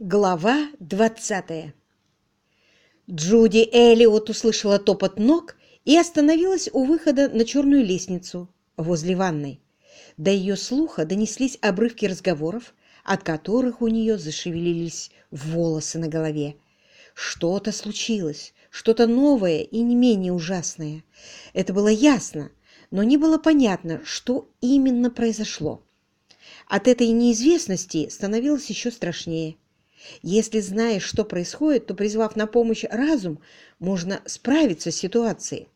Глава двадцатая Джуди Эллиот услышала топот ног и остановилась у выхода на черную лестницу возле ванной. До ее слуха донеслись обрывки разговоров, от которых у нее зашевелились волосы на голове. Что-то случилось, что-то новое и не менее ужасное. Это было ясно, но не было понятно, что именно произошло. От этой неизвестности становилось еще страшнее. Если знаешь, что происходит, то, призвав на помощь разум, можно справиться с ситуацией.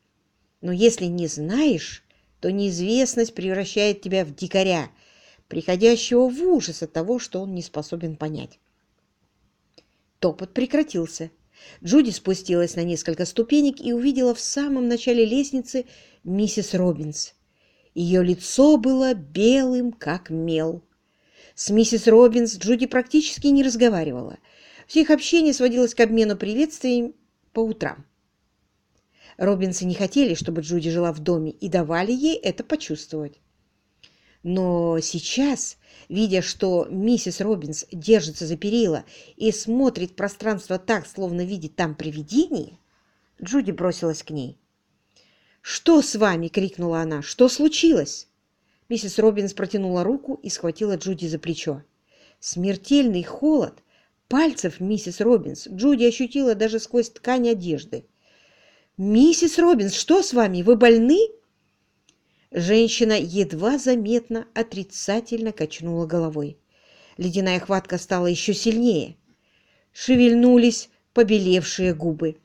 Но если не знаешь, то неизвестность превращает тебя в дикаря, приходящего в ужас от того, что он не способен понять. Топот прекратился. Джуди спустилась на несколько ступенек и увидела в самом начале лестницы миссис Робинс. Ее лицо было белым, как мел. С миссис Робинс Джуди практически не разговаривала. Все их общение сводилось к обмену приветствиями по утрам. Робинсы не хотели, чтобы Джуди жила в доме, и давали ей это почувствовать. Но сейчас, видя, что миссис Робинс держится за перила и смотрит в пространство так, словно видит там привидение, Джуди бросилась к ней. «Что с вами?» — крикнула она. «Что случилось?» Миссис Робинс протянула руку и схватила Джуди за плечо. Смертельный холод пальцев миссис Робинс Джуди ощутила даже сквозь ткань одежды. «Миссис Робинс, что с вами? Вы больны?» Женщина едва заметно отрицательно качнула головой. Ледяная хватка стала еще сильнее. Шевельнулись побелевшие губы.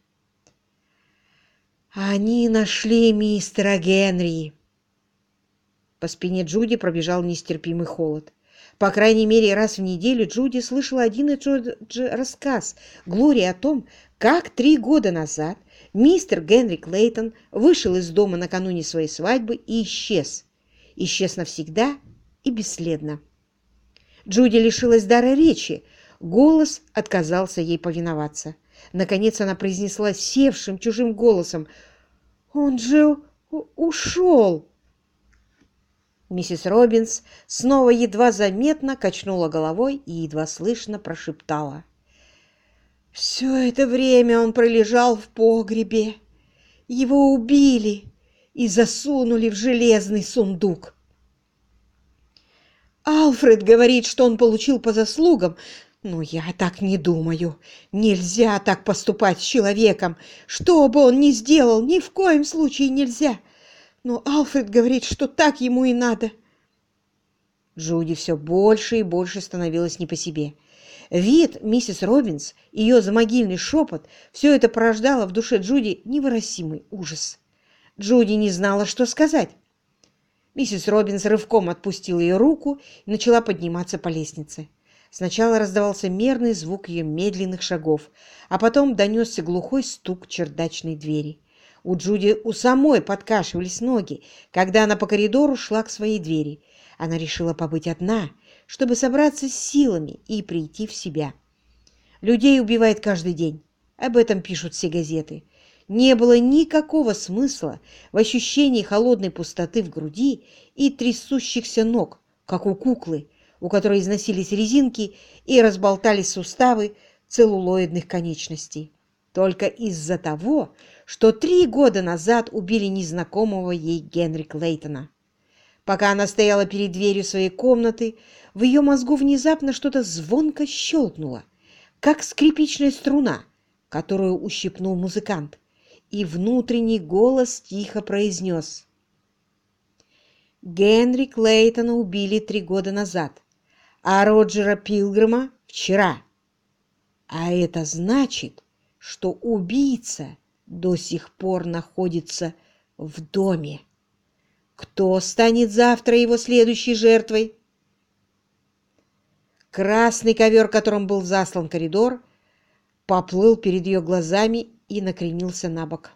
«Они нашли мистера Генри!» По спине Джуди пробежал нестерпимый холод. По крайней мере, раз в неделю Джуди слышала один и тот же рассказ Глории о том, как три года назад мистер Генри Клейтон вышел из дома накануне своей свадьбы и исчез. Исчез навсегда и бесследно. Джуди лишилась дара речи, голос отказался ей повиноваться. Наконец она произнесла севшим чужим голосом «Он же ушел!» Миссис Робинс снова едва заметно качнула головой и едва слышно прошептала. «Все это время он пролежал в погребе. Его убили и засунули в железный сундук. Алфред говорит, что он получил по заслугам, но я так не думаю. Нельзя так поступать с человеком. Что бы он ни сделал, ни в коем случае нельзя. Но Алфред говорит, что так ему и надо. Джуди все больше и больше становилась не по себе. Вид миссис Робинс, ее замогильный шепот, все это порождало в душе Джуди невыразимый ужас. Джуди не знала, что сказать. Миссис Робинс рывком отпустила ее руку и начала подниматься по лестнице. Сначала раздавался мерный звук ее медленных шагов, а потом донесся глухой стук чердачной двери. У Джуди у самой подкашивались ноги, когда она по коридору шла к своей двери. Она решила побыть одна, чтобы собраться с силами и прийти в себя. Людей убивает каждый день. Об этом пишут все газеты. Не было никакого смысла в ощущении холодной пустоты в груди и трясущихся ног, как у куклы, у которой износились резинки и разболтались суставы целлулоидных конечностей. Только из-за того, что три года назад убили незнакомого ей Генри Клейтона. Пока она стояла перед дверью своей комнаты, в ее мозгу внезапно что-то звонко щелкнуло, как скрипичная струна, которую ущипнул музыкант, и внутренний голос тихо произнес. Генри Клейтона убили три года назад, а Роджера Пилгрима вчера. А это значит, что убийца до сих пор находится в доме. Кто станет завтра его следующей жертвой? Красный ковер, которым был заслан коридор, поплыл перед ее глазами и накренился на бок.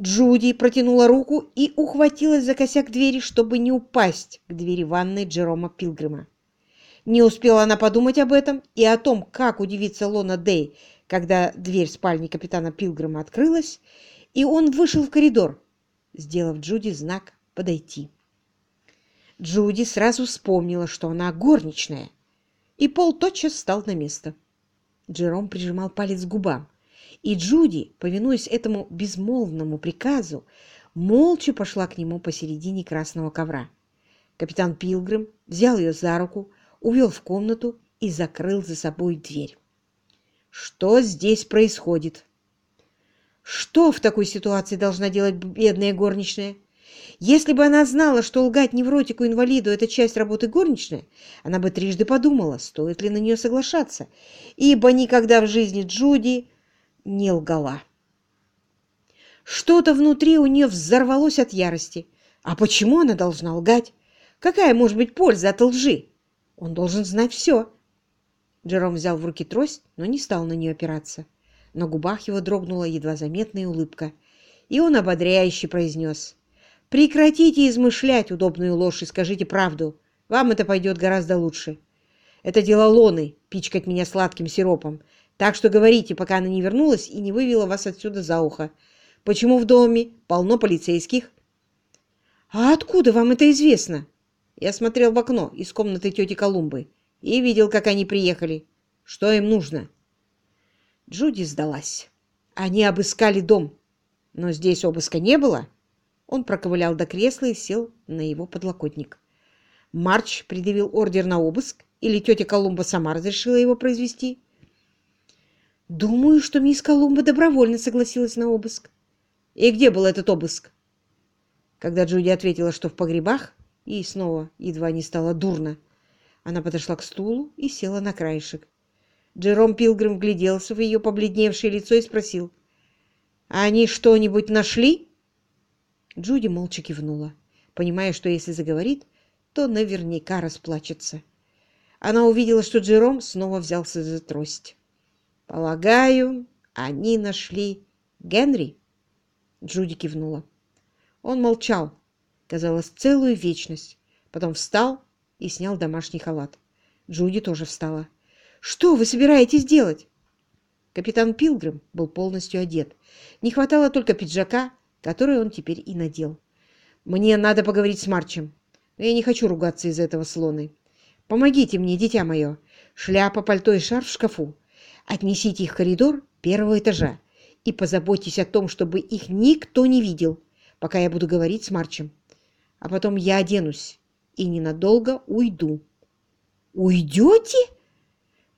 Джуди протянула руку и ухватилась за косяк двери, чтобы не упасть к двери ванной Джерома Пилгрима. Не успела она подумать об этом и о том, как удивится Лона Дэй, когда дверь спальни капитана Пилгрима открылась, и он вышел в коридор, сделав Джуди знак «подойти». Джуди сразу вспомнила, что она горничная, и пол тотчас встал на место. Джером прижимал палец к губам, и Джуди, повинуясь этому безмолвному приказу, молча пошла к нему посередине красного ковра. Капитан Пилгрим взял ее за руку, увел в комнату и закрыл за собой дверь. «Что здесь происходит?» «Что в такой ситуации должна делать бедная горничная?» Если бы она знала, что лгать невротику-инвалиду – это часть работы горничной, она бы трижды подумала, стоит ли на нее соглашаться, ибо никогда в жизни Джуди не лгала. Что-то внутри у нее взорвалось от ярости. А почему она должна лгать? Какая может быть польза от лжи? Он должен знать все. Джером взял в руки трость, но не стал на нее опираться. На губах его дрогнула едва заметная улыбка, и он ободряюще произнес – Прекратите измышлять удобную ложь и скажите правду. Вам это пойдет гораздо лучше. Это дело Лоны — пичкать меня сладким сиропом. Так что говорите, пока она не вернулась и не вывела вас отсюда за ухо. Почему в доме полно полицейских? А откуда вам это известно? Я смотрел в окно из комнаты тети Колумбы и видел, как они приехали. Что им нужно? Джуди сдалась. Они обыскали дом. Но здесь обыска не было. Он проковылял до кресла и сел на его подлокотник. Марч предъявил ордер на обыск, или тетя Колумба сама разрешила его произвести? Думаю, что мисс Колумба добровольно согласилась на обыск. И где был этот обыск? Когда Джуди ответила, что в погребах, и снова едва не стало дурно, она подошла к стулу и села на краешек. Джером Пилгрим вгляделся в ее побледневшее лицо и спросил, «Они что-нибудь нашли?» Джуди молча кивнула, понимая, что если заговорит, то наверняка расплачется. Она увидела, что Джером снова взялся за трость. «Полагаю, они нашли Генри?» Джуди кивнула. Он молчал, казалось, целую вечность. Потом встал и снял домашний халат. Джуди тоже встала. «Что вы собираетесь делать?» Капитан Пилгрим был полностью одет. Не хватало только пиджака, который он теперь и надел. «Мне надо поговорить с Марчем, но я не хочу ругаться из этого слоны. Помогите мне, дитя мое. Шляпа, пальто и шарф в шкафу. Отнесите их в коридор первого этажа и позаботьтесь о том, чтобы их никто не видел, пока я буду говорить с Марчем. А потом я оденусь и ненадолго уйду». «Уйдете?»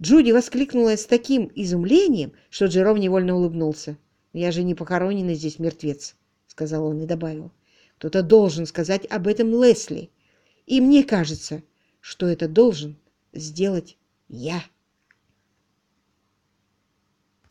Джуди воскликнула с таким изумлением, что Джером невольно улыбнулся. «Я же не похороненный здесь мертвец сказал он и добавил. Кто-то должен сказать об этом Лесли. И мне кажется, что это должен сделать я.